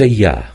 سياه